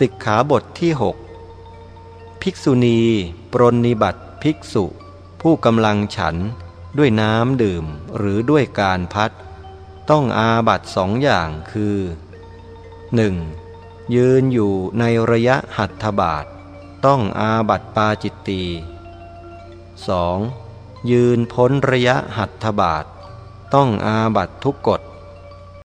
สิกขาบทที่หกภิกษุณี ปรนนิบัติภิกษุ ผู้กำลังฉันด้วยน้ำดื่มหรือด้วยการพัด ต้องอาบัตสองอย่างคือ 1. ยืนอยู่ในระยะหัตถบาท ต้องอาบัตปาจิตตี 2. ยืนพ้นระยะหัตถบาท ต้องอาบัตทุกกฎ